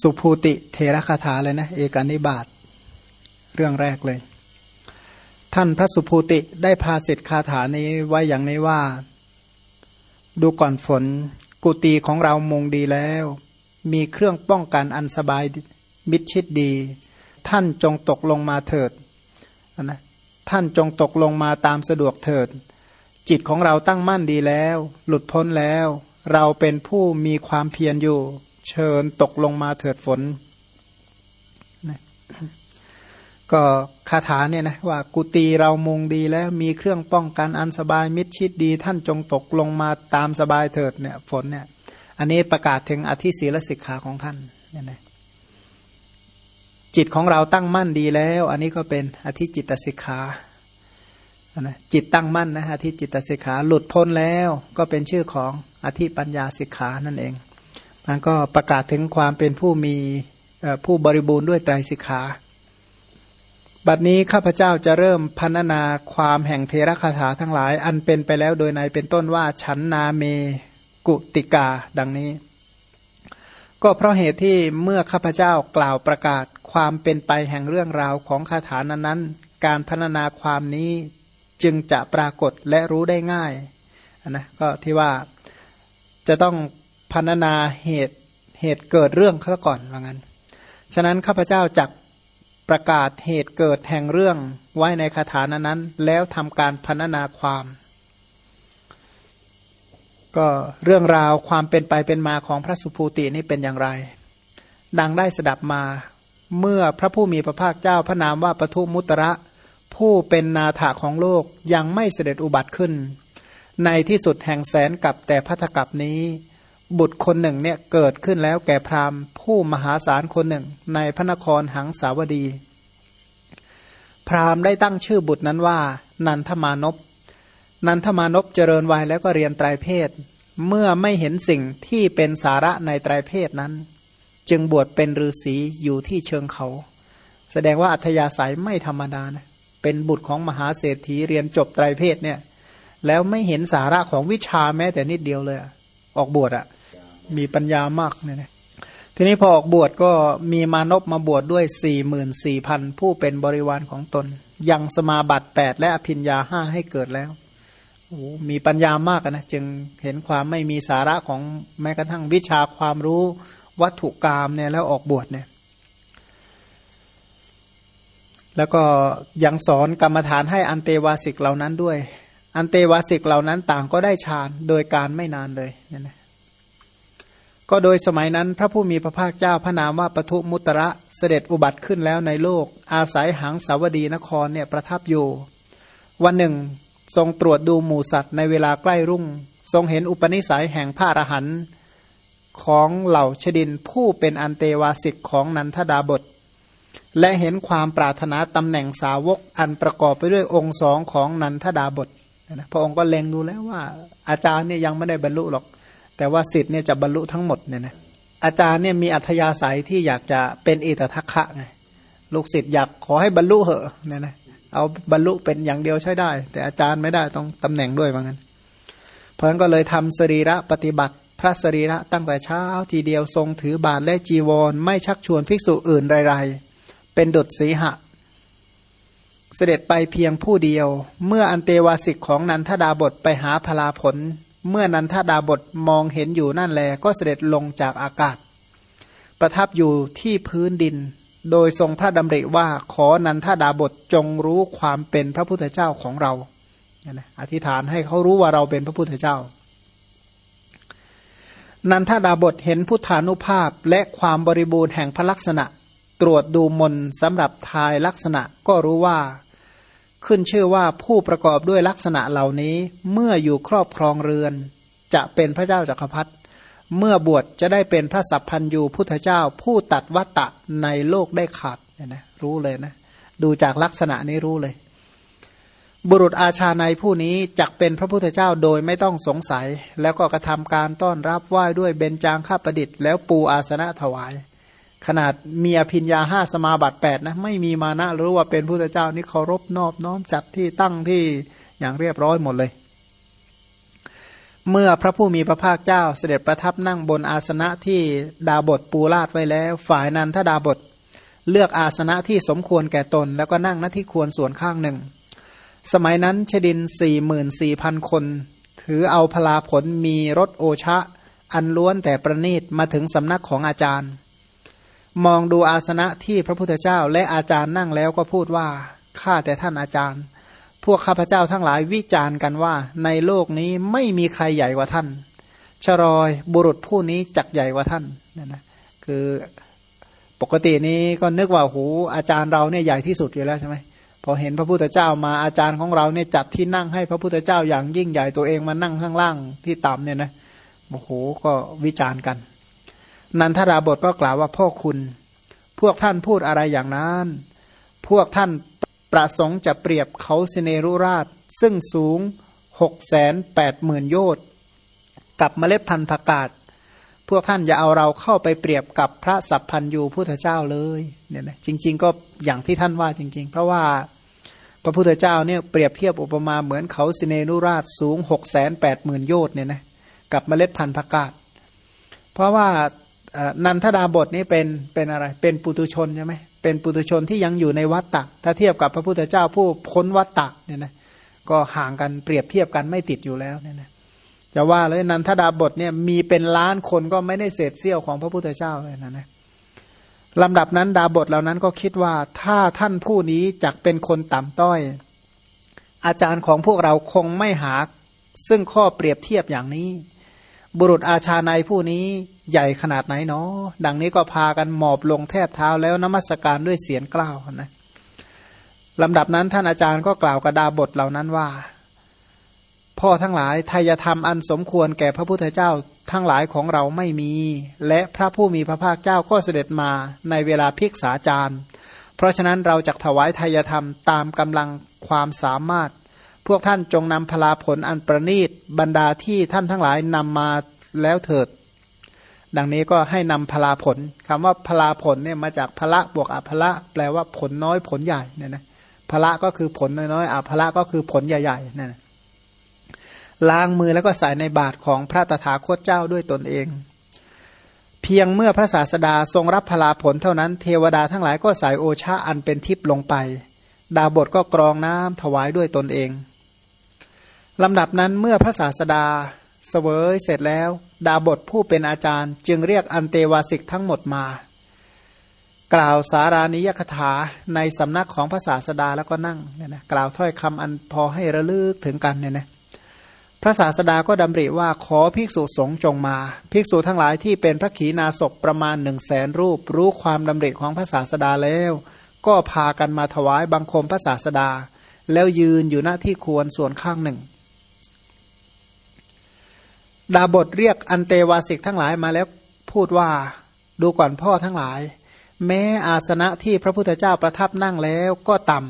สุภูติเทระคาถาเลยนะ เอกานิบาตเรื่องแรกเลย ท่านพระสุภูติได้พาสิทธคาถานี้ไว้อย่างนี้ว่า ดูก่อนฝน กุฏิของเรามุงดีแล้ว มีเครื่องป้องกันอันสบายมิดชิดดี ท่านจงตกลงมาเถิดนะท่านจงตกลงมาตามสะดวกเถิด จิตของเราตั้งมั่นดีแล้ว หลุดพ้นแล้ว เราเป็นผู้มีความเพียรอยู่ เชิญตกลงมาเถิดฝนก็คาถาเนี่ยนะว่ากุฏิเรามุงดีแล้วมีเครื่องป้องกันอันสบายมิดชิดดี ท่านจงตกลงมาตามสบายเถิดเนี่ยฝนเนี่ย อันนี้ประกาศถึงอธิศีลสิกขาของท่านเนี่ยนะจิตของเราตั้งมั่นดีแล้ว อันนี้ก็เป็นอธิจิตสิกขานะจิตตั้งมั่นนะอธิจิตสิกขาหลุดพ้นแล้ว ก็เป็นชื่อของอธิปัญญาสิกขานั่นเอง มันก็ประกาศถึงความเป็นผู้มีผู้บริบูรณ์ด้วยไตรสิกขา บัดนี้ข้าพเจ้าจะเริ่มพันนาความแห่งเทระคาถาทั้งหลาย อันเป็นไปแล้วโดยในเป็นต้นว่าฉันนาเมกุติกา ดังนี้ ก็เพราะเหตุที่เมื่อข้าพเจ้ากล่าวประกาศความเป็นไปแห่งเรื่องราวของคาถานั้นการพันนาความนี้จึงจะปรากฏและรู้ได้ง่ายนะก็ที่ว่าจะต้อง พันนาเหตุเหตุเกิดเรื่องเขาก่อนว่างั้น ฉะนั้นข้าพเจ้าจักประกาศเหตุเกิดแห่งเรื่องไว้ในคาถานั้นแล้วทำการพันนาความ ก็เรื่องราวความเป็นไปเป็นมาของพระสุภูตินี่เป็นอย่างไร ดังได้สดับมาเมื่อพระผู้มีพระภาคเจ้าพระนามว่าปทุมุตระ ผู้เป็นนาถาของโลกยังไม่เสด็จอุบัติขึ้น ในที่สุดแห่งแสนกับแต่พัทกับนี้ บุตรคนหนึ่งเนี่ยเกิดขึ้นแล้วแก่พราหมณ์ ผู้มหาศาลคนหนึ่ง ในพระนครหังสาวดี พราหมณ์ได้ตั้งชื่อบุตรนั้นว่า นันทมานพนันทมานพเจริญวัยแล้วก็เรียนไตรเพศ เมื่อไม่เห็นสิ่งที่เป็นสาระในไตรเพศนั้น จึงบวชเป็นฤาษีอยู่ที่เชิงเขา แสดงว่าอัธยาศัยไม่ธรรมดานะเป็นบุตรของมหาเศรษฐีเรียนจบไตรเพศเนี่ย แล้วไม่เห็นสาระของวิชาแม้แต่นิดเดียวเลย ออกบวชอะ มีปัญญามากเนี่ยนะทีนี้พอออกบวชก็มีมานพมาบวชดด้วยสี่หมื่นสี่พันผู้เป็นบริวารของตน ยังสมาบัติแปดและอภิญญาห้าให้เกิดแล้วโอ้มีปัญญามากนะจึงเห็นความไม่มีสาระของแม้กระทั่งวิชาความรู้วัตถุกรรมเนี่ยแล้วออกบวชเนี่ยแล้วก็ยังสอนกรรมฐานให้อันเตวาสิกเหล่านั้นด้วย อันเตวาสิกเหล่านั้นต่างก็ได้ฌานโดยการไม่นานเลยเนี่ยนะ ก็โดยสมัยนั้นพระผู้มีพระภาคเจ้าพระนามว่าปทุมุตระเสด็จอุบัติขึ้นแล้วในโลก อาศัยหังสาวดีนครเนี่ยประทับอยู่ วันหนึ่ง ทรงตรวจดูหมูสัตว์ในเวลาใกล้รุ่ง ทรงเห็นอุปนิสัยแห่งพระอรหันต์ของเหล่าชดินผู้เป็นอันเตวาสิกของนันทดาบท และเห็นความปรารถนาตำแหน่งสาวกอันประกอบไปด้วยองค์สองของนันทดาบทพระองค์ก็เล็งดูแล้วว่า อาจารย์เนี่ยยังไม่ได้บรรลุหรอก แต่ว่าสิทธิ์เนี่ยจะบรรลุทั้งหมดเนี่ยนะอาจารย์เนี่ยมีอัธยาศัยที่อยากจะเป็นเอตทัคคะไงลูกศิษย์อยากขอให้บรรลุเหอะเนี่ยนะเอาบรรลุเป็นอย่างเดียวใช้ได้ แต่อาจารย์ไม่ได้ต้องตำแหน่งด้วยว่างั้น เพราะฉะนั้นก็เลยทำสรีระปฏิบัติ พระสรีระตั้งแต่เช้าทีเดียวทรงถือบาทและจีวร ไม่ชักชวนภิกษุอื่นไรๆเป็นดุจสีหะ เสด็จไปเพียงผู้เดียว เมื่ออันเตวาสิกของนันทดาบทไปหาพลาผล เมื่อนันทดาบทมองเห็นอยู่นั่นแล ก็เสด็จลงจากอากาศ ประทับอยู่ที่พื้นดิน โดยทรงพระดำริว่าขอนันทดาบทจงรู้ความเป็นพระพุทธเจ้าของเราอธิษฐานให้เขารู้ว่าเราเป็นพระพุทธเจ้า นันทดาบทเห็นพุทธานุภาพและความบริบูรณ์แห่งพระลักษณะ ตรวจดูมนสำหรับทายลักษณะก็รู้ว่า ขึ้นชื่อว่าผู้ประกอบด้วยลักษณะเหล่านี้เมื่ออยู่ครอบครองเรือน จะเป็นพระเจ้าจักรพรรดิเมื่อบวชจะได้เป็นพระสัพพันยูพุทธเจ้าผู้ตัดวัตตะในโลกได้ขาดเนี่ยนะรู้เลยนะ ดูจากลักษณะนี้รู้เลย บุรุษอาชาในผู้นี้จักเป็นพระพุทธเจ้าโดยไม่ต้องสงสัย แล้วก็กระทำการต้อนรับไหว้ด้วยเบญจางข้าประดิษฐ์แล้วปูอาสนะถวาย ขนาดมีอภิญญาห้าสมาบัติแปดนะไม่มีมานะรู้ว่าเป็นพุทธเจ้านี่เคารพนอบน้อมจัดที่ตั้งที่อย่างเรียบร้อยหมดเลย เมื่อพระผู้มีพระภาคเจ้าเสด็จประทับนั่งบนอาสนะที่ดาบทปูลาดไว้แล้ว ฝ่ายนันทดาบทเลือกอาสนะที่สมควรแก่ตน แล้วก็นั่งหน้าที่ควรส่วนข้างหนึ่ง สมัยนั้นชดินสี่หมื่นสี่พันคน ถือเอาพลาผลมีรถโอชะ อันล้วนแต่ประณีตมาถึงสำนักของอาจารย์ มองดูอาสนะที่พระพุทธเจ้าและอาจารย์นั่งแล้วก็พูดว่าข้าแต่ท่านอาจารย์ พวกข้าพเจ้าทั้งหลายวิจารณ์กันว่า ในโลกนี้ไม่มีใครใหญ่กว่าท่านชรอยบุรุษผู้นี้จักใหญ่กว่าท่านนี่นะคือปกตินี้ก็นึกว่าหูอาจารย์เราเนี่ยใหญ่ที่สุดอยู่แล้วใช่ไหมพอเห็นพระพุทธเจ้ามาอาจารย์ของเราเนี่ยจัดที่นั่งให้พระพุทธเจ้าอย่างยิ่งใหญ่ตัวเองมานั่งข้างล่างที่ต่ำเนี่ยนะโอ้โหก็วิจารณ์กัน นันทราบทก็กล่าวว่าพ่อคุณ พวกท่านพูดอะไรอย่างนั้น พวกท่านประสงค์จะเปรียบเขาสิเนรุราช ซึ่งสูงหกแสนแปดหมื่นโยชน์กับเมล็ดพันธุ์ผักกาดพวกท่านอย่าเอาเราเข้าไปเปรียบกับพระสัพพันยูพุทธเจ้าเลยเนี่ยนะจริง ๆ ก็อย่างที่ท่านว่าจริง ๆ เพราะว่าพระพุทธเจ้าเนี่ยเปรียบเทียบอุปมาเหมือนเขาสิเนนุราชสูงหกแสนแปดหมื่นโยชน์เนี่ยนะกับเมล็ดพันธุ์ผักกาดเพราะว่า นันทดาบทนี้เป็นเป็นอะไร เป็นปุตุชนใช่ไหมเป็นปุตุชนที่ยังอยู่ในวัฏฏะถ้าเทียบกับพระพุทธเจ้าผู้พ้นวัฏฏะเนี่ยนะก็ห่างกันเปรียบเทียบกันไม่ติดอยู่แล้วเนี่ยนะจะว่าเลยนันทดาบทเนี่ยมีเป็นล้านคนก็ไม่ได้เศษเสี้ยวของพระพุทธเจ้าเลยนะนะลำดับนั้นดาบทเหล่านั้นก็คิดว่าถ้าท่านผู้นี้จักเป็นคนต่ำต้อย อาจารย์ของพวกเราคงไม่หาซึ่งข้อเปรียบเทียบอย่างนี้ บุรุษอาชาในผู้นี้ใหญ่ขนาดไหนเนาะดังนี้ก็พากันหมอบลงแทบเท้าแล้วนมัสการด้วยเสียงกล้าวนะลำดับนั้นท่านอาจารย์ก็กล่าวกับดาบทเหล่านั้นว่า พ่อทั้งหลายทายธรรมอันสมควรแก่พระพุทธเจ้าทั้งหลายของเราไม่มี และพระผู้มีพระภาคเจ้าก็เสด็จมาในเวลาพิกษาจารย์ เพราะฉะนั้นเราจะถวายทายธรรมตามกำลังความสามารถ พวกท่านจงนำพลาผลอันประณีตบรรดาที่ท่านทั้งหลายนำมาแล้วเถิด ดังนี้ก็ให้นำพลาผลคำว่าพลาผลเนี่ยมาจากพละบวกอภละแปลว่าผลน้อยผลใหญ่เนี่ยนะพละก็คือผลน้อยๆอภละก็คือผลใหญ่ๆนั่นล้างมือแล้วก็ใส่ในบาทของพระตถาคตเจ้าด้วยตนเอง เพียงเมื่อพระศาสดาทรงรับพลาผลเท่านั้นเทวดาทั้งหลายก็ใส่โอชาอันเป็นทิพย์ลงไป ดาบทก็กรองน้ำถวายด้วยตนเอง ลำดับนั้นเมื่อพระศาสดาสเสวยเสร็จแล้ว ดาบทผู้เป็นอาจารย์ จึงเรียกอันเตวาสิกทั้งหมดมา กล่าวสารานิยคถาในสำนักของพระศาสดาแล้วก็นั่งเนี่ยนะกล่าวถ้อยคำอันพอให้ระลึกถึงกันเนี่ยนะพระศาสดาก็ดำริว่าขอภิกษุสงฆ์จงมา ภิกษุทั้งหลายที่เป็นพระขีณาสพประมาณหนึ่งแสนรูป รู้ความดำริของพระศาสดาแล้ว ก็พากันมาถวายบังคมพระศาสดา แล้วยืนอยู่หน้าที่ควรส่วนข้างหนึ่ง ดาบทเรียกอันเตวาสิกทั้งหลายมาแล้วพูดว่าดูก่อนพ่อทั้งหลาย แม้อาสนะที่พระพุทธเจ้าประทับนั่งแล้วก็ต่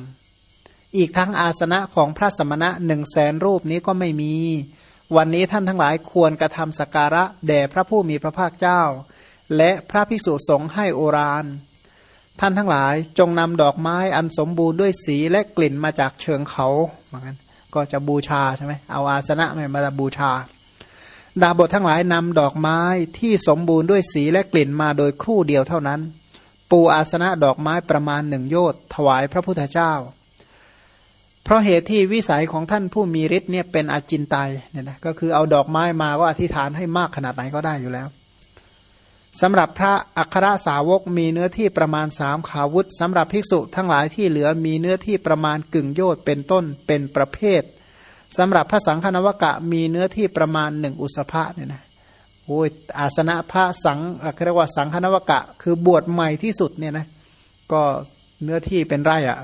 ำอีกทั้งอาสนะของพระสมณะหนึ่งแสนรูปนี้ก็ไม่มี วันนี้ท่านทั้งหลายควรกระทำสการะแด่พระผู้มีพระภาคเจ้า และพระภิกษุสงฆ์ให้โอรานท่านทั้งหลายจงนำดอกไม้อันสมบูรณ์ด้วยสีและกลิ่นมาจากเชิงเขาเหมือนกันก็จะบูชาใช่ไหมเอาอาสนะมาบูชา ดาบททั้งหลายนำดอกไม้ที่สมบูรณ์ด้วยสีและกลิ่นมาโดยครู่เดียวเท่านั้น ปูอาสนะดอกไม้ประมาณหนึ่งโยชน์ถวายพระพุทธเจ้า เพราะเหตุที่วิสัยของท่านผู้มีฤทธิ์เนี่ยเป็นอาจินไตเนี่ยนะก็คือเอาดอกไม้มาก็อธิษฐานให้มากขนาดไหนก็ได้อยู่แล้วสำหรับพระอัครสาวกมีเนื้อที่ประมาณสามขาวุธสำหรับภิกษุทั้งหลายที่เหลือมีเนื้อที่ประมาณกึ่งโยชน์เป็นต้นเป็นประเภท สำหรับพระสังฆนวกะมีเนื้อที่ประมาณหนึ่งอุสภะเนี่ยนะโอ้ยอาสนะพระสังเรียกว่าสังฆนวกะ คือบวชใหม่ที่สุดเนี่ยนะก็เนื้อที่เป็นไร่อะ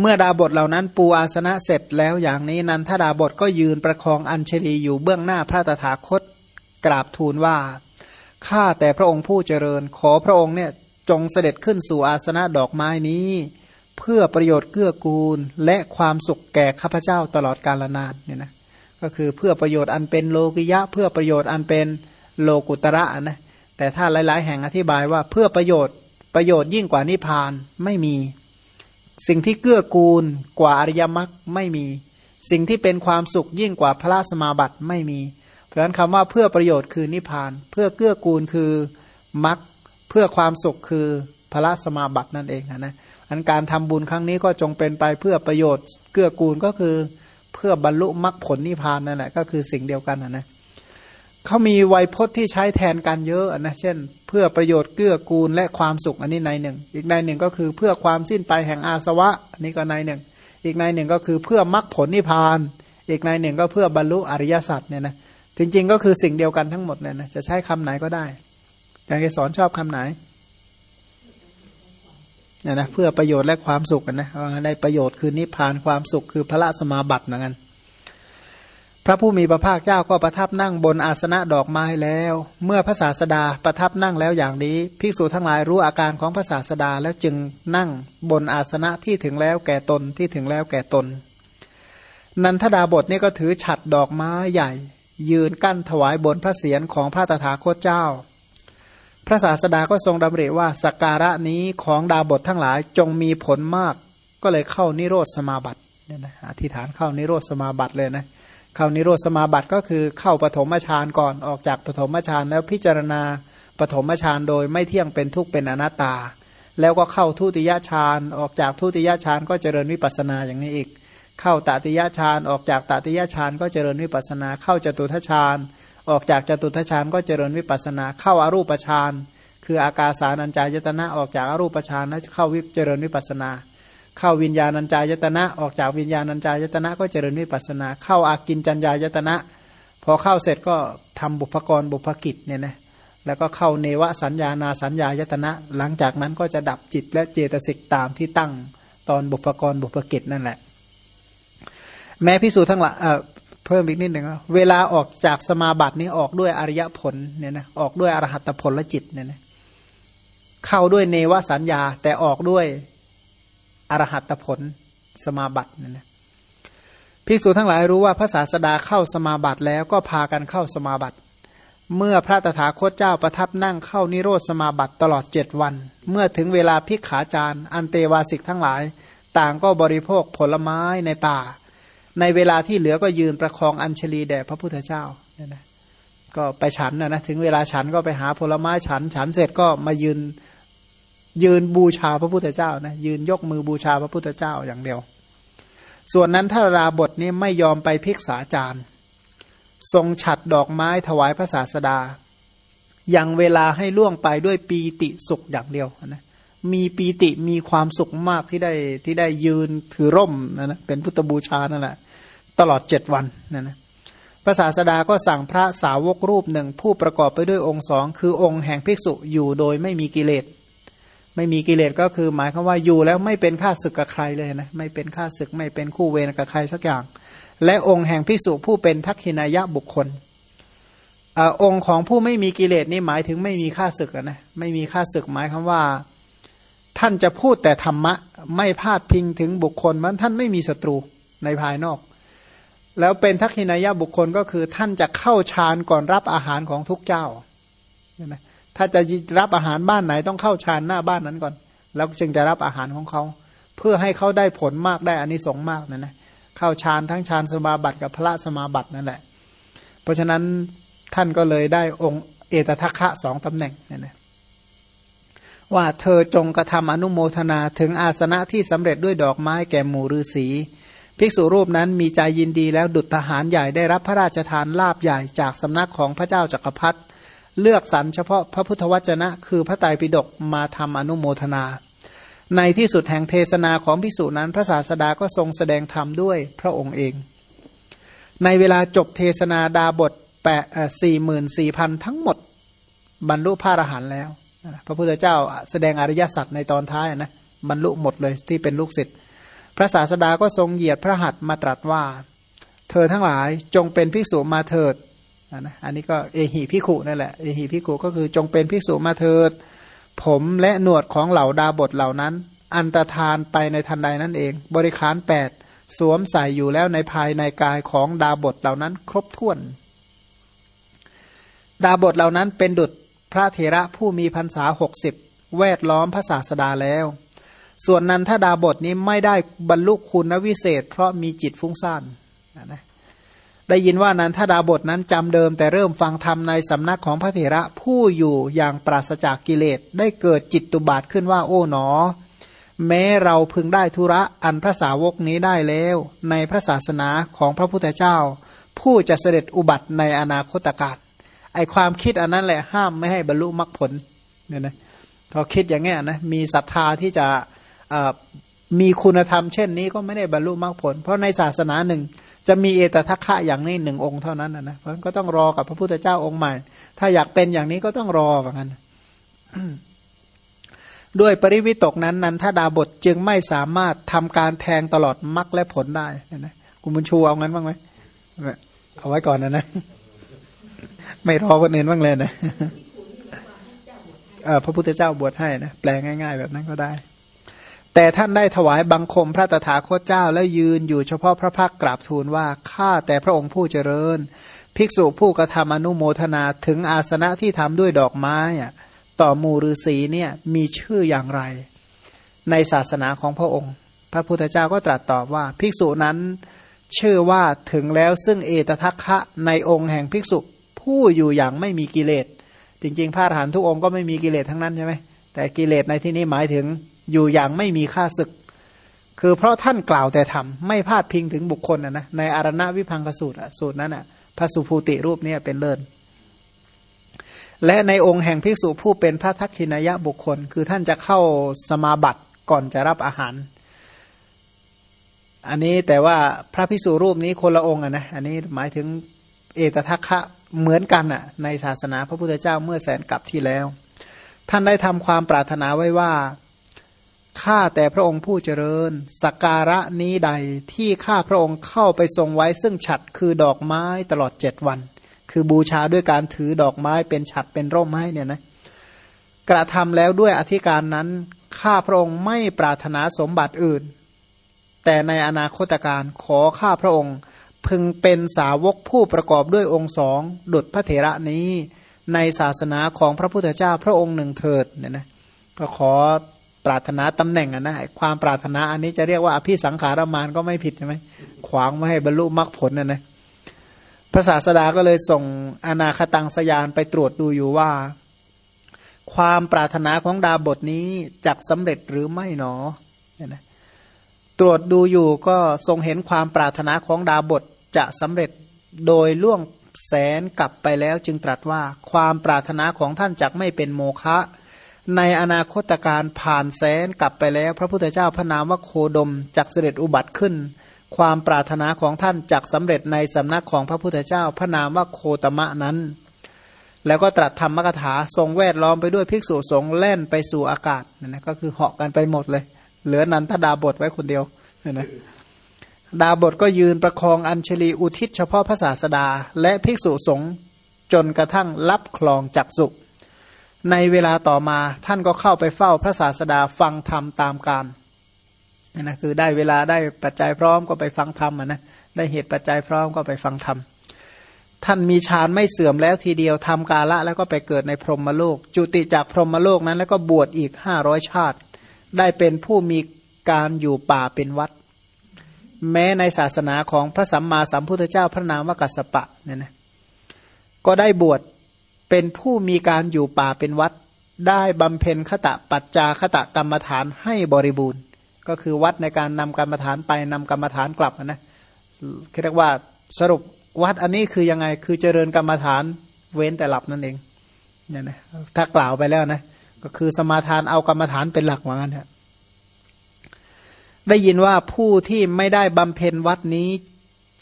เมื่อดาบทเหล่านั้นปูอาสนะเสร็จแล้วอย่างนี้นันทดาบทก็ยืนประคองอัญเชลีอยู่เบื้องหน้าพระตถาคตกราบทูลว่าข้าแต่พระองค์ผู้เจริญ ขอพระองค์เนี่ยจงเสด็จขึ้นสู่อาสนะดอกไม้นี้ เพื่อประโยชน์เกื้อกูล และความสุขแก่ข้าพเจ้าตลอดกาลนานเนี่ยนะก็คือเพื่อประโยชน์อันเป็นโลกิยะ เพื่อประโยชน์อันเป็นโลกุตระนะแต่ถ้าหลาย ๆ แห่งอธิบายว่าเพื่อประโยชน์ประโยชน์ยิ่งกว่านิพพานไม่มี สิ่งที่เกื้อกูลกว่าอริยมรรคไม่มี สิ่งที่เป็นความสุขยิ่งกว่าพระสมาบัติไม่มี เพราะฉะนั้นคำว่าเพื่อประโยชน์คือนิพพาน เพื่อเกื้อกูลคือมรรคเพื่อความสุขคือ พระสมาบัตินั่นเองนะอันการทำบุญครั้งนี้ก็จงเป็นไปเพื่อประโยชน์เกื้อกูลก็คือเพื่อบรรลุมรรคผลนิพพานนั่นแหละก็คือสิ่งเดียวกันนะนะเขามีไวยพจน์ที่ใช้แทนกันเยอะนะเช่น เพื่อประโยชน์เกื้อกูลและความสุขอันนี้ในหนึ่ง อีกในหนึ่งก็คือเพื่อความสิ้นไปแห่งอาสวะอันนี้ก็ในหนึ่ง อีกในหนึ่งก็คือเพื่อมรรคผลนิพพาน อีกในหนึ่งก็เพื่อบรรลุอริยสัจเนี่ยนะจริง ๆ ก็คือสิ่งเดียวกันทั้งหมดเนี่ยนะจะใช้คำไหนก็ได้อาจารย์สอนชอบคำไหน เนี่ยนะเพื่อประโยชน์และความสุขนะได้ประโยชน์คือนิพพานความสุขคือพระสมาบัติเหมือนกันพระผู้มีพระภาคเจ้าก็ประทับนั่งบนอาสนะดอกไม้แล้ว เมื่อพระศาสดาประทับนั่งแล้วอย่างนี้ภิกษุทั้งหลายรู้อาการของพระศาสดาแล้วจึงนั่งบนอาสนะที่ถึงแล้วแก่ตนที่ถึงแล้วแก่ตน นันทดาบทนี่ก็ถือฉัดดอกไม้ใหญ่ ยืนกั้นถวายบนพระเศียรของพระตถาคตเจ้า พระศาสดาก็ทรงดำริว่าสักการะนี้ของดาบททั้งหลายจงมีผลมาก ก็เลยเข้านิโรธสมาบัติเนี่ยนะอธิษฐานเข้านิโรธสมาบัติเลยนะเข้านิโรธสมาบัติก็คือเข้าปฐมฌานก่อนออกจากปฐมฌานแล้วพิจารณาปฐมฌานโดยไม่เที่ยงเป็นทุกข์เป็นอนัตตา แล้วก็เข้าทุติยฌานออกจากทุติยฌานก็เจริญวิปัสนาอย่างนี้อีก เข้าตติยฌานออกจากตติยฌานก็เจริญวิปัสนา เข้าจตุทฌาน ออกจากจตุทฌานก็เจริญวิปัสนา เข้าอารูปฌานคืออากาสานัญจายตนะออกจากอารูปฌานแล้วเข้าวิเจริญวิปัสนา เข้าวิญญาณัญจายตนะ ออกจากวิญญาณัญจายตนะ ก็เจริญวิปัสนา เข้าอากินจัญญายตนะ พอเข้าเสร็จก็ทำบุพกรบุพกิจเนี่ยนะแล้วก็เข้าเนวสัญญานาสัญญายตนะ หลังจากนั้นก็จะดับจิตและเจตสิกตามที่ตั้งตอนบุพกรบุพกิจนั่นแหละ แม้พิสูจน์ทั้งหลาย เพิ่มอีกนิดหนึ่งเวลาออกจากสมาบัตินี้ออกด้วยอริยผลเนี่ยนะออกด้วยอรหัตผลและจิตเนี่ยนะเข้าด้วยเนวสัญญา แต่ออกด้วยอรหัตผลสมาบัตินั่นนะภิกษุทั้งหลายรู้ว่าพระศาสดาเข้าสมาบัติแล้วก็พากันเข้าสมาบัติ เมื่อพระตถาคตเจ้าประทับนั่งเข้านิโรธสมาบัติตลอดเจ็ดวัน เมื่อถึงเวลาพิกขาจารอันเตวาสิกทั้งหลาย ต่างก็บริโภคผลไม้ในป่า ในเวลาที่เหลือก็ยืนประคองอัญชลีแด่พระพุทธเจ้าเนี่ยนะก็ไปฉันนะนะถึงเวลาฉันก็ไปหาผลไม้ฉัน ฉันเสร็จก็มายืนยืนบูชาพระพุทธเจ้านะยืนยกมือบูชาพระพุทธเจ้าอย่างเดียว ส่วนนั้นถ้าราบทนี้ไม่ยอมไปพิกษาจารย์ทรงฉัดดอกไม้ถวายพระศาสดา อย่างเวลาให้ล่วงไปด้วยปีติสุขอย่างเดียวนะ มีปีติมีความสุขมากที่ได้ที่ได้ยืนถือร่มนะนะเป็นพุทธบูชานั่นแหละตลอดเจ็ดวันนะนะพระศาสดาก็สั่งพระสาวกรูปหนึ่งผู้ประกอบไปด้วยองค์สองคือองค์แห่งภิกษุอยู่โดยไม่มีกิเลส ไม่มีกิเลสก็คือหมายความว่าอยู่แล้วไม่เป็นข้าศึกกับใครเลยนะไม่เป็นข้าศึกไม่เป็นคู่เวรกับใครสักอย่าง และองค์แห่งพิสุผู้เป็นทักขินายะบุคคลอองค์ของผู้ไม่มีกิเลสนี่หมายถึงไม่มีข้าศึกนะไม่มีข้าศึกหมายคำว่า ท่านจะพูดแต่ธรรมะ ไม่พาดพิงถึงบุคคลมันท่านไม่มีศัตรูในภายนอก แล้วเป็นทักขินายะบุคคลก็คือท่านจะเข้าฌานก่อนรับอาหารของทุกเจ้าใช่ไหมถ้าจะรับอาหารบ้านไหนต้องเข้าฌานหน้าบ้านนั้นก่อน แล้วจึงจะรับอาหารของเขา เพื่อให้เขาได้ผลมากได้อานิสงส์มากนั่นนะเข้าฌานทั้งฌานสมาบัติกับพระสมาบัตินั่นแหละ เพราะฉะนั้นท่านก็เลยได้องค์เอตทัคคะสองตำแหน่งนี่นะ ว่าเธอจงกระทำอนุโมทนาถึงอาสนะที่สำเร็จด้วยดอกไม้แก่หมู่ฤาษีภิกษุรูปนั้นมีใจยินดีแล้วดุจทหารใหญ่ได้รับพระราชทานลาบใหญ่จากสำนักของพระเจ้าจักรพรรดิเลือกสรรเฉพาะพระพุทธวจนะ คือพระไตรปิฎกมาทำอนุโมทนา ในที่สุดแห่งเทศนาของพิสูจนั้นพระศาสดาก็ทรงแสดงธรรมด้วยพระองค์เอง ในเวลาจบเทศนาดาบทแปดสี่หมื่นสี่พันทั้งหมด บรรลุพระอรหันต์แล้ว พระพุทธเจ้าแสดงอริยสัจในตอนท้ายนะบรรลุหมดเลยที่เป็นลูกศิษย์พระศาสดาก็ทรงเหยียดพระหัตถ์มาตรัสว่า เธอทั้งหลายจงเป็นภิกษุมาเถิดนะอันนี้ก็เอหิพิขุนั่นแหละเอหิพิขุก็คือจงเป็นภิกษุมาเถิด ผมและหนวดของเหล่าดาบทเหล่านั้น อันตรธานไปในทันใดนั่นเอง บริขารแปดสวมใส่อยู่แล้วในภายในกายของดาบทเหล่านั้น ครบถ้วน ดาบทเหล่านั้นเป็นดุจ พระเถระผู้มีพรรษาหกสิบแวดล้อมพระศาสดาแล้ว ส่วนนันถ้าดาบทนี้ไม่ได้บรรลุคุณวิเศษ เพราะมีจิตฟุ้งซ่านนะได้ยินว่านันทดาบทนั้นจำเดิมแต่เริ่มฟังธรรมในสำนักของพระเถระผู้อยู่อย่างปราศจากกิเลสได้เกิดจิตตุบาทขึ้นว่าโอ๋หนอ แม้เราพึงได้ธุระอันพระสาวกนี้ได้แล้ว ในพระศาสนาของพระพุทธเจ้า ผู้จะเสด็จอุบัติในอนาคตกาล ไอความคิดอันนั้นแหละห้ามไม่ให้บรรลุมรรคผลเนี่ยนะเขาคิดอย่างเงี้ยนะมีศรัทธาที่จะมีคุณธรรมเช่นนี้ก็ไม่ได้บรรลุมรรคผล เพราะในศาสนาหนึ่ง จะมีเอตทัคคะอย่างนี้หนึ่งองค์เท่านั้นนะเพราะก็ต้องรอกับพระพุทธเจ้าองค์ใหม่ ถ้าอยากเป็นอย่างนี้ก็ต้องรอเหมือนกันด้วยปริวิตกนั้นนันทดาบทจึงไม่สามารถทำการแทงตลอดมรรคและผลได้นะคุณบุญชูเอางั้นบ้างไหมเอาไว้ก่อนนะนะ ไม่รอคนอื่นบ้างเลยนะพระพุทธเจ้าบวชให้นะแปลง่าย ๆ แบบนั้นก็ได้ แต่ท่านได้ถวายบังคมพระตถาคตเจ้าแล้วยืนอยู่เฉพาะพระพักกราบทูลว่าข้าแต่พระองค์ผู้เจริญ ภิกษุผู้กระทำอนุโมทนาถึงอาสนะที่ทำด้วยดอกไม้ต่อมูฤษีเนี่ยมีชื่ออย่างไร ในศาสนาของพระองค์ พระพุทธเจ้าก็ตรัสตอบว่า ภิกษุนั้นชื่อว่าถึงแล้วซึ่งเอตทัคคะในองค์แห่งภิกษุ ผู้อยู่อย่างไม่มีกิเลส จริง ๆ พระอรหันตุกองค์ก็ไม่มีกิเลสทั้งนั้นใช่ไหมแต่กิเลสในที่นี้หมายถึงอยู่อย่างไม่มีค่าศึก คือเพราะท่านกล่าวแต่ทำไม่พาดพิงถึงบุคคลนะนะในอารณวิพังกสูตรสูตรนั้นอะพระสุภูติรูปนี้เป็นเลิศและในองค์แห่งภิกษุผู้เป็นพระทักษินายะบุคคล คือท่านจะเข้าสมาบัติก่อนจะรับอาหาร อันนี้แต่ว่าพระภิกษุรูปนี้คนละองค์อะนะอันนี้หมายถึงเอตทัคคะ เหมือนกันอะ ในศาสนาพระพุทธเจ้าเมื่อแสนกับที่แล้ว ท่านได้ทำความปรารถนาไว้ว่าข้าแต่พระองค์ผู้เจริญสักการะนี้ใดที่ข้าพระองค์เข้าไปทรงไว้ซึ่งฉัดคือดอกไม้ตลอดเจ็ดวัน คือบูชาด้วยการถือดอกไม้เป็นฉัดเป็นร่มไม้เนี่ยนะกระทำแล้วด้วยอธิการนั้นข้าพระองค์ไม่ปรารถนาสมบัติอื่น แต่ในอนาคตการขอข้าพระองค์ พึงเป็นสาวกผู้ประกอบด้วยองค์สองดุจพระเถระนี้ในศาสนาของพระพุทธเจ้าพระองค์หนึ่งเถิดเนี่ยนะก็ขอปรารถนาตำแหน่งอะนะ ความปรารถนาอันนี้จะเรียกว่าอภิสังขารมานก็ไม่ผิดใช่ไหมขวางไม่ให้บรรลุมรรคผลน่ะนะพระศาสดาก็เลยส่งอนาคตังสยานไปตรวจดูอยู่ว่า ความปรารถนาของดาบทนี้จักสำเร็จหรือไม่หนอเนี่ยนะตรวจดูอยู่ก็ทรงเห็นความปรารถนาของดาบท จะสำเร็จโดยล่วงแสนกลับไปแล้วจึงตรัสว่าความปรารถนาของท่านจักไม่เป็นโมฆะในอนาคตการผ่านแสนกลับไปแล้ว พระพุทธเจ้าพระนามว่าโคดมจักเสด็จอุบัติขึ้น ความปรารถนาของท่านจักสำเร็จในสำนักของพระพุทธเจ้าพระนามว่าโคตมะนั้น แล้วก็ตรัสธรรมกถาทรงแวดล้อมไปด้วยภิกษุสงฆ์แล่นไปสู่อากาศนั่นนะก็คือเหาะกันไปหมดเลย เหลือนันทดาบทไว้คนเดียวนะ ดาบทก็ยืนประคองอัญชลีอุทิศเฉพาะพระศาสดา และภิกษุสงฆ์จนกระทั่งรับคลองจักสุขในเวลาต่อมาท่านก็เข้าไปเฝ้าพระศาสดาฟังธรรมตามการนี่นะคือได้เวลาได้ปัจจัยพร้อมก็ไปฟังธรรมนะได้เหตุปัจจัยพร้อมก็ไปฟังธรรมท่านมีฌานไม่เสื่อมแล้วทีเดียวทำกาละแล้วก็ไปเกิดในพรหมโลก จุติจากพรหมโลกนั้นแล้วก็บวชอีกห้าร้อยชาติ ได้เป็นผู้มีการอยู่ป่าเป็นวัด แม้ในศาสนาของพระสัมมาสัมพุทธเจ้าพระนามว่ากัสปะเนี่ยนะก็ได้บวชเป็นผู้มีการอยู่ป่าเป็นวัด ได้บำเพ็ญขตะปัจจาขตะกรรมฐานให้บริบูรณ์ ก็คือวัดในการนำกรรมฐานไปนำกรรมฐานกลับนะเรียกว่าสรุปวัดอันนี้คือยังไงคือเจริญกรรมฐานเว้นแต่หลับนั่นเองเนี่ยนะถ้ากล่าวไปแล้วนะก็คือสมาทานเอากรรมฐานเป็นหลักเหมือนกันฮะ ได้ยินว่าผู้ที่ไม่ได้บำเพ็ญวัดนี้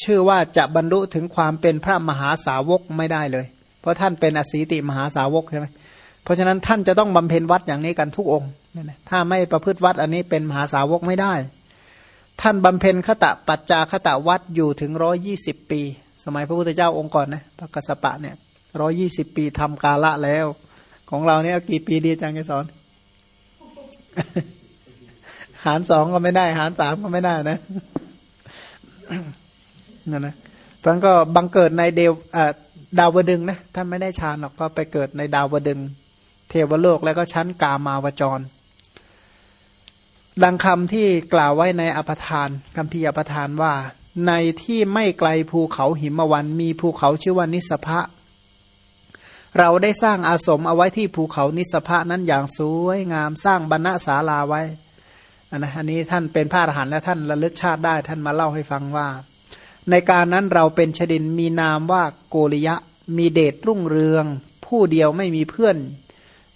ชื่อว่าจะบรรลุถึงความเป็นพระมหาสาวกไม่ได้เลย เพราะท่านเป็นอสีติมหาสาวกใช่ไหมเพราะฉะนั้นท่านจะต้องบำเพ็ญวัดอย่างนี้กันทุกองค์ถ้าไม่ประพฤติวัดอันนี้เป็นมหาสาวกไม่ได้ ท่านบำเพ็ญขตะปัจจาขตะวัดอยู่ถึงร้อยี่สิบปี สมัยพระพุทธเจ้าองค์ก่อนนะพระกัสสปะเนี่ยร้อยี่สิบปีทำกาละแล้ว ของเราเนี่ยกี่ปีดีจังไงสอน หารสองก็ไม่ได้ หารสามก็ไม่ได้นะนั่นนะเพราะก็บังเกิดในเดวดาวดึงนะท่านไม่ได้ฌานหรอกก็ไปเกิดในดาวดึง เทวโลกแล้วก็ชั้นกามาวจร ดังคำที่กล่าวไว้ในอภทานคำพีอภทานว่า ในที่ไม่ไกลภูเขาหิมวัน มีภูเขาชื่อว่านิสภะเราได้สร้างอาสมเอาไว้ที่ภูเขานิสภะนั้นอย่างสวยงามสร้างบรรณศาลาไว้ นะอันนี้ท่านเป็นพระอรหันต์และท่านระลึกชาติได้ ท่านมาเล่าให้ฟังว่า ในการนั้นเราเป็นชดินมีนามว่าโกริยะ มีเดชรุ่งเรือง ผู้เดียวไม่มีเพื่อน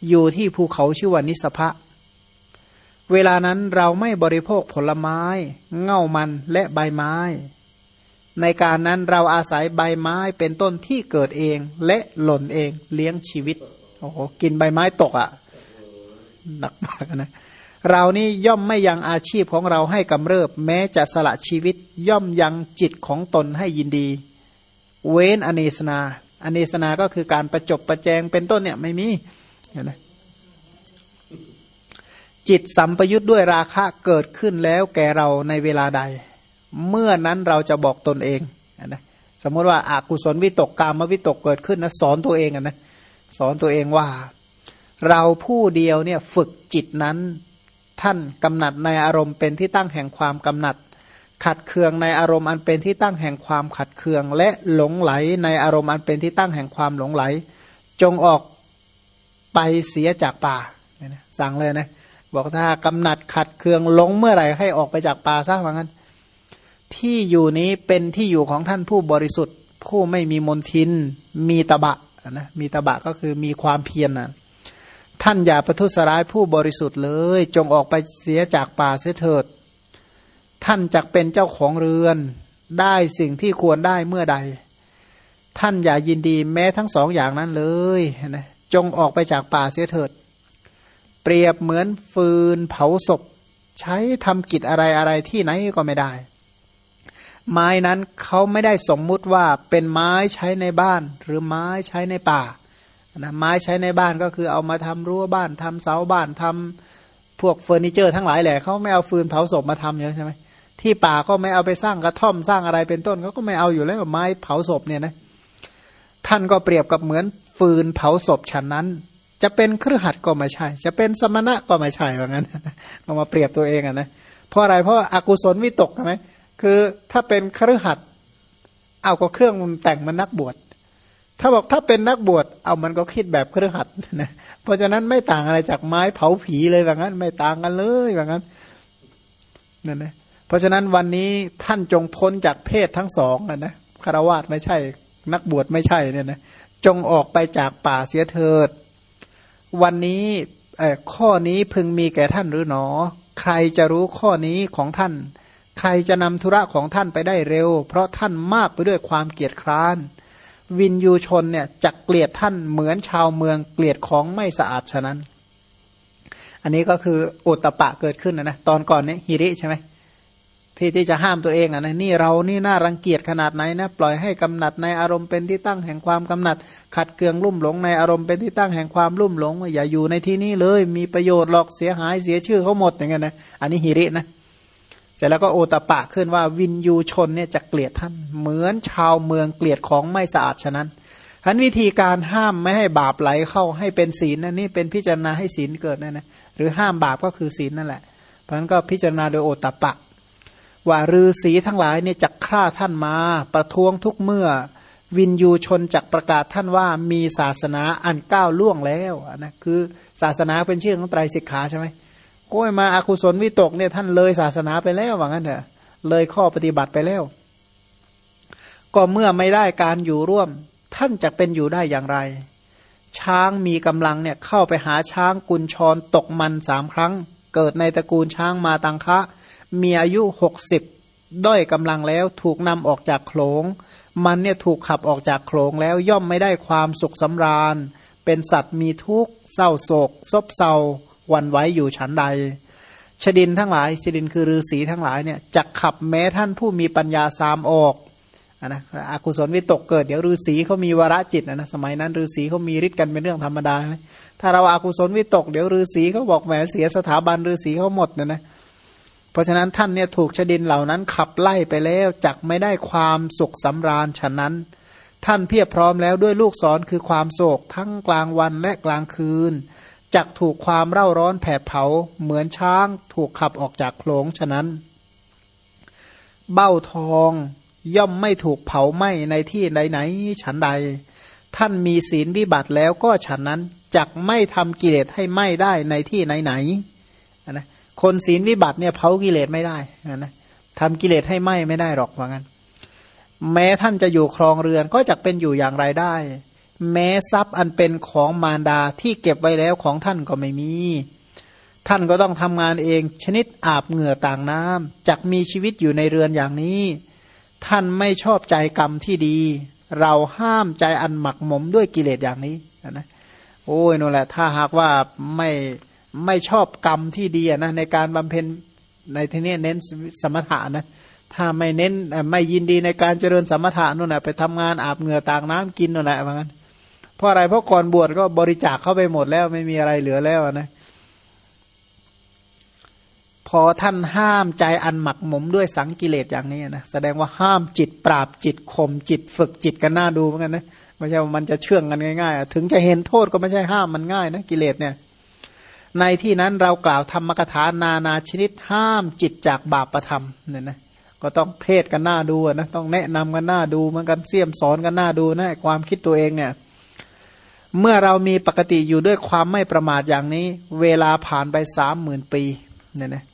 อยู่ที่ภูเขาชื่อว่านิสภะเวลานั้นเราไม่บริโภคผลไม้ เง่ามันและใบไม้ ในการนั้นเราอาศัยใบไม้เป็นต้นที่เกิดเองและหล่นเองเลี้ยงชีวิตโอ้โหกินใบไม้ตกอะ่ะหนักมากนะ เรานี่ย่อมไม่ยังอาชีพของเราให้กำเริบ แม้จะสละชีวิตย่อมยังจิตของตนให้ยินดี เว้นอเนสนา อเนสนาก็คือการประจบประแจงเป็นต้นเนี่ยไม่มีเห็นไหมจิตสัมปยุทธ์ด้วยราคะเกิดขึ้นแล้วแก่เราในเวลาใด เมื่อนั้นเราจะบอกตนเองนะสมมติว่าอากุศลวิตกกามวิตกเกิดขึ้นนะสอนตัวเองนะสอนตัวเองว่า เราผู้เดียวเนี่ยฝึกจิตนั้น ท่านกำหนัดในอารมณ์เป็นที่ตั้งแห่งความกำหนัด ขัดเคืองในอารมณ์อันเป็นที่ตั้งแห่งความขัดเคือง และหลงไหลในอารมณ์อันเป็นที่ตั้งแห่งความหลงไหล จงออกไปเสียจากป่าสั่งเลยนะบอกถ้ากำหนัดขัดเคืองหลงเมื่อไหร่ให้ออกไปจากป่าซะว่างั้น ที่อยู่นี้เป็นที่อยู่ของท่านผู้บริสุทธิ์ ผู้ไม่มีมนทิน มีตะบะนะมีตะบะก็คือมีความเพียรนะ ท่านอย่าประทุษร้ายผู้บริสุทธิ์เลย จงออกไปเสียจากป่าเสียเถิด ท่านจักเป็นเจ้าของเรือน ได้สิ่งที่ควรได้เมื่อใด ท่านอย่ายินดีแม้ทั้งสองอย่างนั้นเลยนะจงออกไปจากป่าเสียเถิด เปรียบเหมือนฟืนเผาศพ ใช้ทำกิจอะไรอะไรที่ไหนก็ไม่ได้ ไม้นั้นเขาไม่ได้สมมุติว่าเป็นไม้ใช้ในบ้าน หรือไม้ใช้ในป่า นะไม้ใช้ในบ้านก็คือเอามาทำรั้วบ้านทำเสาบ้านทำพวกเฟอร์นิเจอร์ทั้งหลายแหละเขาไม่เอาฟืนเผาศพมาทำอยู่ใช่ไหมที่ป่าก็ไม่เอาไปสร้างกระท่อมสร้างอะไรเป็นต้นเขาก็ไม่เอาอยู่แล้วไม้เผาศพเนี่ยนะท่านก็เปรียบกับเหมือนฟืนเผาศพฉันนั้น จะเป็นเครือขัดก็ไม่ใช่ จะเป็นสมณะก็ไม่ใช่เหมือนกันเอามาเปรียบตัวเองอะนะเพราะอะไรเพราะอากุศลวิตกใช่ไหมคือถ้าเป็นเครือขัดเอาก็เครื่องแต่งมันนักบวช ถ้าบอกถ้าเป็นนักบวชเอามันก็คิดแบบเครือขัดนะเพราะฉะนั้นไม่ต่างอะไรจากไม้เผาผีเลยแบบนั้น ไม่ต่างกันเลยแบบนั้นนั่นนะเพราะฉะนั้นวันนี้ท่านจงพ้นจากเพศทั้งสองนะคารวาสไม่ใช่ นักบวชไม่ใช่เนี่ยนะจงออกไปจากป่าเสียเถิด วันนี้ข้อนี้พึงมีแก่ท่านหรือหนอ ใครจะรู้ข้อนี้ของท่าน ใครจะนำธุระของท่านไปได้เร็ว เพราะท่านมากไปด้วยความเกียจคร้าน วินยูชนเนี่ยจักเกลียดท่านเหมือนชาวเมืองเกลียดของไม่สะอาดฉะนั้น อันนี้ก็คืออุตปะเกิดขึ้นนะนะตอนก่อนเนี่ยฮิริใช่ไหมที่ที่จะห้ามตัวเองอะนะนี่เรานี่น่ารังเกียจขนาดไหนนะปล่อยให้กำหนัดในอารมณ์เป็นที่ตั้งแห่งความกำหนัด ขัดเกลืองลุ่มหลงในอารมณ์เป็นที่ตั้งแห่งความลุ่มหลง อย่าอยู่ในที่นี้เลยมีประโยชน์หรอกเสียหายเสียชื่อเขาหมดอย่างเงี้ยนะอันนี้ฮิรินะ เสร็จแล้วก็โอตปะขึ้นว่าวินยูชนเนี่ยจะเกลียดท่าน เหมือนชาวเมืองเกลียดของไม่สะอาดฉะนั้นทันวิธีการห้ามไม่ให้บาปไหลเข้าให้เป็นศีลนั่นนี่เป็นพิจารณาให้ศีลเกิดนั่นนะหรือห้ามบาปก็คือศีลนั่นแหละ เพราะนั้นก็พิจารณาโดยโอตปะ ว่าฤาษีทั้งหลายเนี่ยจักฆ่าท่านมา ประท้วงทุกเมื่อ วินยูชนจักประกาศท่านว่ามีศาสนาอันก้าวล่วงแล้วนะคือศาสนาเป็นชื่อของไตรสิกขาใช่ไหม ก้ยมาอาคุศลวิตกเนี่ยท่านเลยศาสนาไปแล้วว่างั้นเถอะเลยข้อปฏิบัติไปแล้ว ก็เมื่อไม่ได้การอยู่ร่วม ท่านจะเป็นอยู่ได้อย่างไร ช้างมีกำลังเนี่ยเข้าไปหาช้างกุญชรตกมันสามครั้ง เกิดในตระกูลช้างมาตังคะ มีอายุหกสิบด้อยกำลังแล้วถูกนำออกจากโขลง มันเนี่ยถูกขับออกจากโขลงแล้วย่อมไม่ได้ความสุขสำราญ เป็นสัตว์มีทุกข์เศร้าโศกซบเศร้า วันไว้อยู่ฉันใดชดินทั้งหลายชดินคือฤาษีทั้งหลายเนี่ยจะขับแม้ท่านผู้มีปัญญาสามออกอนะอากุศลวิตกเกิดเดี๋ยวฤาษีเขามีวรจิตนะนะสมัยนั้นฤาษีเขามีฤทธิ์กันเป็นเรื่องธรรมดาไหมถ้าเราอากุศลวิตกเดี๋ยวฤาษีเขาบอกแหมเสียสถาบันฤาษีเขาหมดนะนะเพราะฉะนั้นท่านเนี่ยถูกชดินเหล่านั้นขับไล่ไปแล้วจักไม่ได้ความสุขสำราญฉะนั้น ท่านเพียบพร้อมแล้วด้วยลูกศรคือความโศกทั้งกลางวันและกลางคืน จักถูกความเร่าร้อนแผดเผาเหมือนช้างถูกขับออกจากโขลงฉะนั้น เบ้าทองย่อมไม่ถูกเผาไหม้ในที่ใดไหนฉันใด ท่านมีศีลวิบัติแล้วก็ฉันนั้นจักไม่ทำกิเลสให้ไหม้ได้ในที่ไหนไหนนะคนศีลวิบัติเนี่ยเผากิเลสไม่ได้นะทำกิเลสให้ไหม้ไม่ได้หรอกว่างั้น แม้ท่านจะอยู่ครองเรือนก็จะเป็นอยู่อย่างไรได้ แม้ทรัพย์อันเป็นของมารดาที่เก็บไว้แล้วของท่านก็ไม่มี ท่านก็ต้องทำงานเองชนิดอาบเหงื่อต่างน้ำจักมีชีวิตอยู่ในเรือนอย่างนี้ ท่านไม่ชอบใจกรรมที่ดี เราห้ามใจอันหมักหมมด้วยกิเลสอย่างนี้นะโอ้ยนั่นแหละ ถ้าหากว่าไม่ไม่ชอบกรรมที่ดีนะในการบำเพ็ญในที่นี้เน้นสมถะนะถ้าไม่เน้นไม่ยินดีในการเจริญสมถะนู่นแหละไปทำงานอาบเหงื่อต่างน้ำกินนู่นแหละว่างั้น เพราะอะไรเพราะก่อนบวชก็บริจาคเข้าไปหมดแล้วไม่มีอะไรเหลือแล้วนะพอท่านห้ามใจอันหมักหมมด้วยสังกิเลสอย่างนี้นะแสดงว่าห้ามจิตปราบจิตข่มจิตฝึกจิตกันหน้าดูเหมือนกันนะไม่ใช่ว่ามันจะเชื่องกันง่ายๆถึงจะเห็นโทษก็ไม่ใช่ห้ามมันง่ายนะกิเลสเนี่ยในที่นั้นเรากล่าวธรรมกถานานาชนิดห้ามจิตจากบาปประธรรมเนี่ยนะก็ต้องเทศกันหน้าดูนะต้องแนะนำกันหน้าดูเหมือนกันเสี่ยมสอนกันหน้าดูนะความคิดตัวเองเนี่ย เมื่อเรามีปกติอยู่ด้วยความไม่ประมาทอย่างนี้ เวลาผ่านไปสามหมื่นปีเนี่ยนะ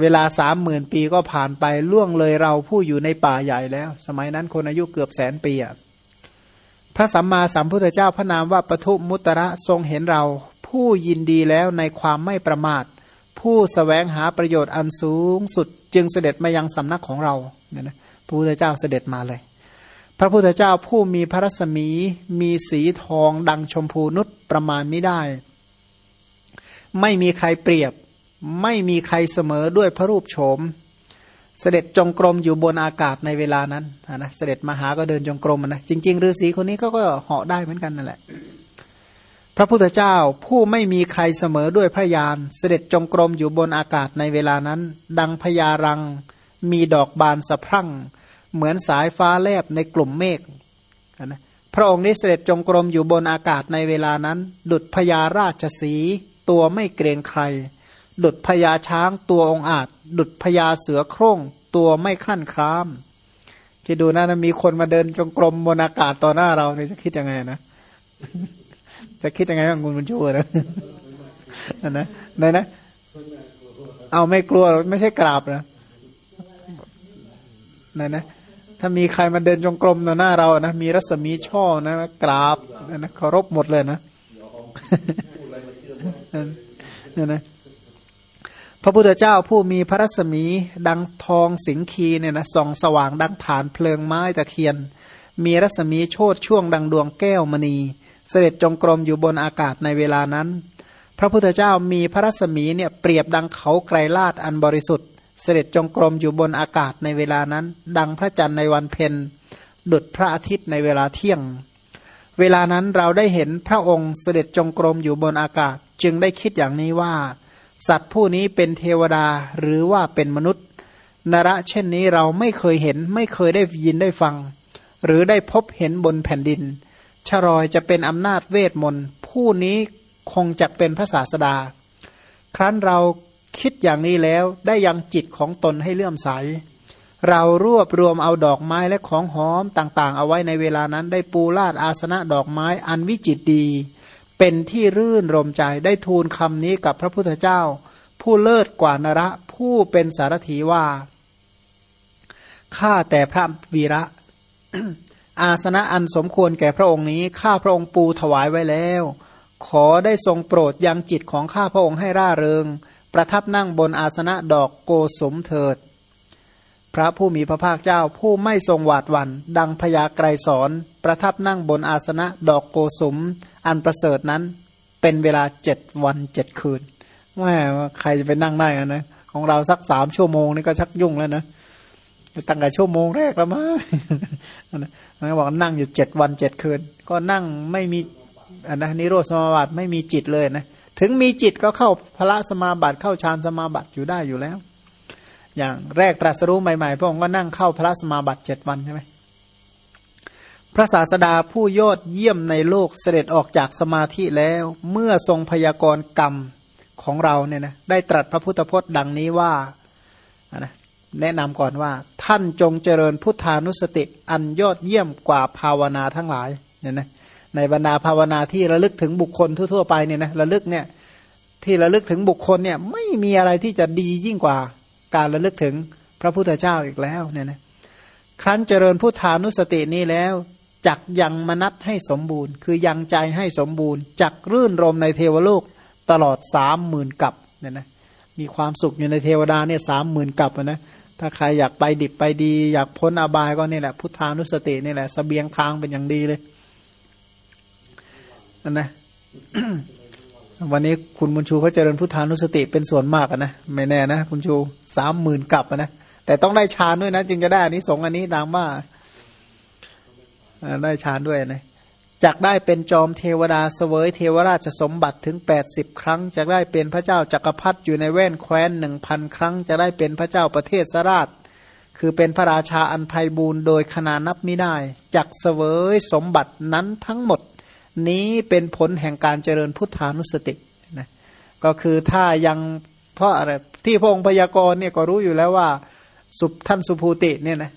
เวลาสามหมื่นปีก็ผ่านไปล่วงเลยเราผู้อยู่ในป่าใหญ่แล้ว สมัยนั้นคนอายุเกือบแสนปีอะพระสัมมาสัมพุทธเจ้าพระนามว่าปทุมุตระทรงเห็นเรา ผู้ยินดีแล้วในความไม่ประมาท ผู้สแสวงหาประโยชน์อันสูงสุดจึงเสด็จมายังสำนักของเราเนี่ยนะพระพุทธเจ้าเสด็จมาเลย พระพุทธเจ้าผู้มีพระรัศมีมีสีทองดังชมพูนุษประมาณไม่ได้ ไม่มีใครเปรียบ ไม่มีใครเสมอด้วยพระรูปโฉม เสด็จจงกรมอยู่บนอากาศในเวลานั้นนะเสด็จมาหาก็เดินจงกรมนะจริงๆฤาษีคนนี้ก็ก็เหาะได้เหมือนกันนั่นแหละ พระพุทธเจ้าผู้ไม่มีใครเสมอด้วยพระยาน เสด็จจงกรมอยู่บนอากาศในเวลานั้น ดังพญารัง มีดอกบานสะพรั่ง เหมือนสายฟ้าแลบในกลุ่มเมฆนะพระองค์นี้เสด็จจงกรมอยู่บนอากาศในเวลานั้น ดุดพญาราชสี ตัวไม่เกรงใคร ดุดพญาช้างตัวองอาจ ดุดพญาเสือโคร่ง ตัวไม่ขั้นครามคิดดูนะมีคนมาเดินจงกรมบนอากาศต่อหน้าเราเนี่ยจะคิดยังไงนะจะคิดยังไงบ้างคุณบุญชูนะนะไหนนะ เอาไม่กลัวไม่ใช่กราบนะไหนนะ ถ้ามีใครมาเดินจงกรมต่อหน้าเรานะมีรัศมีช่อนะกราบนะเคารพหมดเลยนะนี่นะพระพุทธเจ้าผู้มีพระรัศมีดังทองสิงคีเนี่ยนะส่องสว่างดังฐานเพลิงไม้ตะเคียน มีรัศมีโชดช่วงดังดวงแก้วมณี เสด็จจงกรมอยู่บนอากาศในเวลานั้น พระพุทธเจ้ามีพระรัศมีเนี่ยเปรียบดังเขาไกรลาดอันบริสุทธิ์ เสด็จจงกรมอยู่บนอากาศในเวลานั้น ดังพระจันทร์ในวันเพ็ญดุดพระอาทิตย์ในเวลาเที่ยง เวลานั้นเราได้เห็นพระองค์เสด็จจงกรมอยู่บนอากาศ จึงได้คิดอย่างนี้ว่า สัตว์ผู้นี้เป็นเทวดาหรือว่าเป็นมนุษย์ นระเช่นนี้เราไม่เคยเห็นไม่เคยได้ยินได้ฟัง หรือได้พบเห็นบนแผ่นดิน ชรอยจะเป็นอำนาจเวทมนต์ผู้นี้คงจะเป็นพระศาสดา ครั้นเรา คิดอย่างนี้แล้วได้ยังจิตของตนให้เลื่อมใส เรารวบรวมเอาดอกไม้และของหอมต่างๆ เอาไว้ในเวลานั้นได้ปูลาดอาสนะดอกไม้อันวิจิตดี เป็นที่รื่นรมใจได้ทูลคำนี้กับพระพุทธเจ้า ผู้เลิศกว่านระผู้เป็นสารถีว่าข้าแต่พระวีระ อาสนะอันสมควรแก่พระองค์นี้ข้าพระองค์ปูถวายไว้แล้ว ขอได้ทรงโปรดยังจิตของข้าพระองค์ให้ร่าเริง ประทับนั่งบนอาสนะดอกโกสมเถิด พระผู้มีพระภาคเจ้าผู้ไม่ทรงหวาดวันดังพยาไกรสอน ประทับนั่งบนอาสนะดอกโกสม อันประเสริฐนั้นเป็นเวลาเจ็ดวันเจ็ดคืนแม่ใครจะไปนั่งได้นะ ของเราสักสามชั่วโมงนี่ก็ชักยุ่งแล้วนะตั้งแต่ชั่วโมงแรกแล้วมั้งนะบอกนั่งอยู่เจ็ดวันเจ็ดคืน ก็นั่งไม่มีอันนะนิโรธสมาบัติไม่มีจิตเลยนะ ถึงมีจิตก็เข้าพระสมาบัติเข้าฌานสมาบัติอยู่ได้อยู่แล้ว อย่างแรกตรัสรู้ใหม่ๆพระองค์ก็นั่งเข้าพระสมาบัติเจ็ดวันใช่ไหมพระศาสดาผู้ยอดเยี่ยมในโลกเสด็จออกจากสมาธิแล้ว เมื่อทรงพยากรณ์กรรมของเราเนี่ยนะได้ตรัสพระพุทธพจน์ดังนี้ว่านะแนะนำก่อนว่า ท่านจงเจริญพุทธานุสติอันยอดเยี่ยมกว่าภาวนาทั้งหลายเนี่ยนะ ในบรรดาภาวนาที่ระลึกถึงบุคคลทั่วๆไปเนี่ยนะระลึกเนี่ยที่ระลึกถึงบุคคลเนี่ยไม่มีอะไรที่จะดียิ่งกว่าการระลึกถึงพระพุทธเจ้าอีกแล้วเนี่ยนะครั้นเจริญพุทธานุสตินี้แล้วจักยังมนัตให้สมบูรณ์ คือยังใจให้สมบูรณ์จักรื่นรมในเทวโลกตลอดสามหมื่นกับเนี่ยนะมีความสุขอยู่ในเทวดาเนี่ยสามหมื่นกับนะถ้าใครอยากไปดิบไปดี อยากพ้นอบายก็นี่แหละพุทธานุสตินี่แหละสเสบียงค้างเป็นอย่างดีเลย นะวันนี้คุณบุญชูเขาเจริญพุทธานุสติเป็นส่วนมากนะไม่แน่นะคุณชูสามหมื่นกับนะแต่ต้องได้ฌานด้วยนะจึงจะได้อันนี้สงอันนี้ตามว่าได้ฌานด้วยนะจากได้เป็นจอมเทวดาเสวยเทวราชสมบัติถึงแปดสิบครั้งจะได้เป็นพระเจ้าจักรพรรดิอยู่ในแว่นแคว้นหนึ่งพันครั้ง จะได้เป็นพระเจ้าประเทศสราช คือเป็นพระราชาอันไพบูรณ์โดยขนานับไม่ได้จักเสวยสมบัตินั้นทั้งหมด นี้เป็นผลแห่งการเจริญพุทธานุสตินะก็คือถ้ายังเพราะอะไรที่พระองค์พยากรณ์เนี่ยก็รู้อยู่แล้วว่าสุท่านสุภูติเนี่ยนะ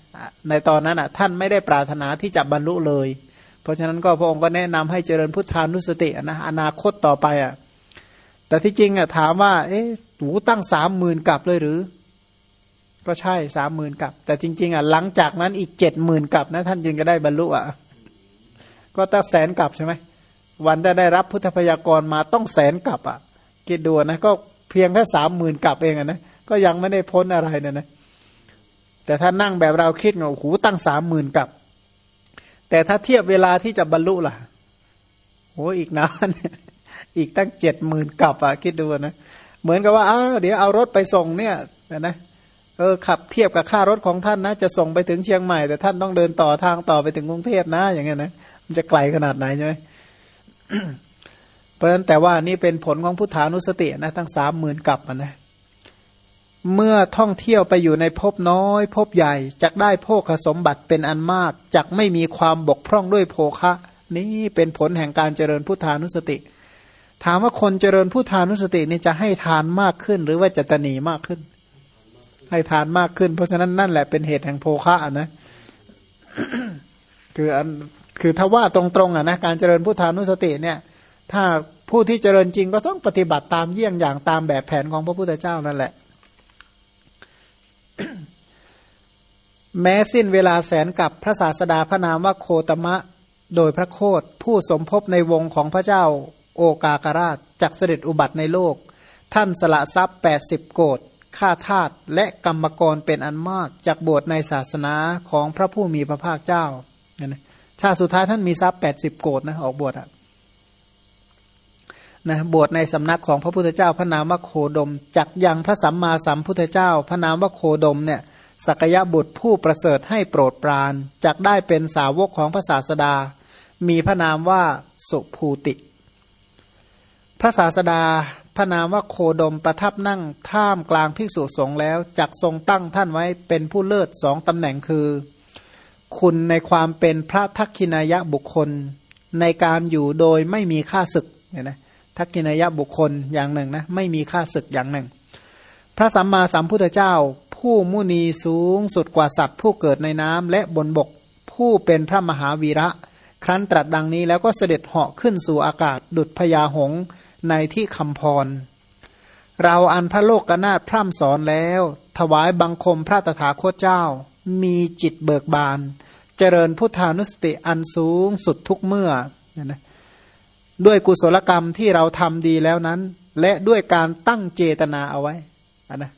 ในตอนนั้นอะท่านไม่ได้ปรารถนาที่จะบรรลุเลย เพราะฉะนั้นก็พระองค์ก็แนะนำให้เจริญพุทธานุสตินะอนาคตต่อไปอะแต่ที่จริงอะถามว่า เอ๊ะหูตั้งสามหมื่นกับเลยหรือ ก็ใช่สามหมื่นกับ แต่จริง ๆอะหลังจากนั้นอีกเจ็ดหมื่นกับนะท่านจึงจะได้บรรลุอะก็ตั้งแสนกับใช่ไหม วันได้ได้รับพุทธพยากรมาต้องแสนกับอะคิดดูนะก็เพียงแค่สามหมื่นกับเองอะนะก็ยังไม่ได้พ้นอะไรนี่ยนะแต่ถ้านั่งแบบเราคิดโอ้โหตั้งสามหมื่นกับ แต่ถ้าเทียบเวลาที่จะบรรลุล่ะโอ้อีกนานอีกตั้งเจ็ดหมื่นกับอะคิดดูนะเหมือนกับว่าอ้าเดี๋ยวเอารถไปส่งเนี่ยนะเออขับเทียบกับค่ารถของท่านนะ จะส่งไปถึงเชียงใหม่ แต่ท่านต้องเดินต่อทางต่อไปถึงกรุงเทพนะ อย่างเงี้ยนะมันจะไกลขนาดไหนใช่ไหม เพราะฉะนั้นแต่ว่านี่เป็นผลของพุทธานุสตินะทั้งสามหมื่นกับนะเมื่อท่องเที่ยวไปอยู่ในภพน้อยภพใหญ่จักได้โภคสมบัติเป็นอันมากจักไม่มีความบกพร่องด้วยโภคะ นี่เป็นผลแห่งการเจริญพุทธานุสติ ถามว่าคนเจริญพุทธานุสตินี่จะให้ทานมากขึ้น หรือว่าจะตนีมากขึ้น ให้ทานมากขึ้น เพราะฉะนั้นนั่นแหละเป็นเหตุแห่งโภคะนะคืออัน คือถ้าว่าตรงๆอะนะการเจริญพุทธานุสติเนี่ย ถ้าผู้ที่เจริญจริงก็ต้องปฏิบัติตามเยี่ยงอย่างตามแบบแผนของพระพุทธเจ้านั่นแหละ แม้สิ้นเวลาแสนกับพระศาสดาพระนามว่าโคตมะโดยพระโคดผู้สมภพในวงของพระเจ้าโอกาการาชจักเสด็จอุบัติในโลก ท่านสละทรัพย์แปดสิบโกดฆ่าทาตและกรรมกรเป็นอันมากจากบวชในศาสนาของพระผู้มีพระภาคเจ้านะ ชาติสุดท้ายท่านมีทรัพย์แปดสิบโกดนะออกบวชอะนะบวชในสำนักของพระพุทธเจ้าพระนามว่าโคดมจักยังพระสัมมาสัมพุทธเจ้า พระนามว่าโคดมเนี่ยสักยะบุตรผู้ประเสริฐให้โปรดปรานจักได้เป็นสาวกของพระศาสดา มีพระนามว่าสุภูติ พระศาสดา พระนามว่าโคดมประทับนั่งท่ามกลางภิกษุสงฆ์แล้วจักทรงตั้งท่านไว้เป็นผู้เลิศสองตำแหน่งคือ คุณในความเป็นพระทักขินายะบุคคล ในการอยู่โดยไม่มีค่าศึกเนี่ยนะทักกินายะบุคคลอย่างหนึ่งนะไม่มีค่าศึกอย่างหนึ่ง พระสัมมาสัมพุทธเจ้า ผู้มุนีสูงสุดกว่าสัตว์ ผู้เกิดในน้ำและบนบก ผู้เป็นพระมหาวีระ ครั้นตรัสดังนี้แล้วก็เสด็จเหาะขึ้นสู่อากาศดุดพญาหงในที่คำพร เราอันพระโลกกนาถพร่ำสอนแล้ว ถวายบังคมพระตถาคตเจ้า มีจิตเบิกบาน เจริญพุทธานุสติอันสูงสุดทุกเมื่อนะด้วยกุศลกรรมที่เราทำดีแล้วนั้น และด้วยการตั้งเจตนาเอาไว้นนะ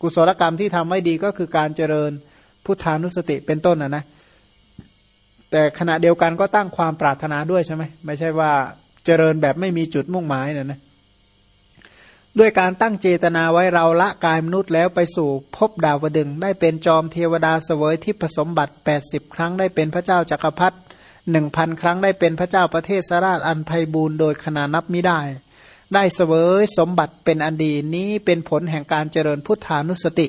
กุศลกรรมที่ทำไว้ดีก็คือการเจริญพุทธานุสติเป็นต้นนะนะแต่ขณะเดียวกันก็ตั้งความปรารถนาด้วยใช่ไหมไม่ใช่ว่าเจริญแบบไม่มีจุดมุ่งหมายนี่ยนะ ด้วยการตั้งเจตนาไว้เราละกายมนุษย์แล้วไปสู่พบดาวดึง ได้เป็นจอมเทวดาเสวยที่ผสมบัติ 80 ครั้งได้เป็นพระเจ้าจักรพรรดิหนึ่งพันครั้งได้เป็นพระเจ้าประเทศสราชอันไพบูรณ์โดยขนานับไม่ได้ ได้เสวยสมบัติเป็นอันดีนี้เป็นผลแห่งการเจริญพุทธานุสติ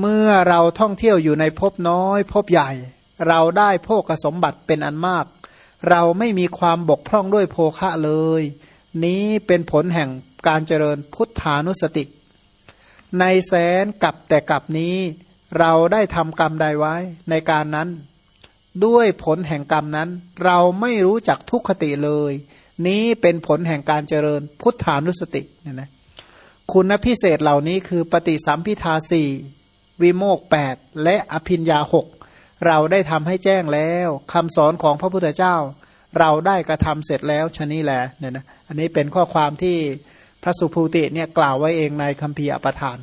เมื่อเราท่องเที่ยวอยู่ในภพน้อยภพใหญ่ เราได้โภคสมบัติเป็นอันมาก เราไม่มีความบกพร่องด้วยโภคะเลย นี้เป็นผลแห่งการเจริญพุทธานุสติ ในแสนกับแต่กับนี้ เราได้ทำกรรมใดไว้ในการนั้น ด้วยผลแห่งกรรมนั้น เราไม่รู้จักทุกขติเลย นี้เป็นผลแห่งการเจริญพุทธานุสติเนี่ยนะคุณพิเศษเหล่านี้คือปฏิสัมพิทาสี่วิโมกแปดและอภินยาหกเราได้ทำให้แจ้งแล้วคำสอนของพระพุทธเจ้า เราได้กระทำเสร็จแล้วชนี้แหละเนี่ยนะอันนี้เป็นข้อความที่พระสุภูติเนี่ยกล่าวไว้เองในคัมภีร์อปทาน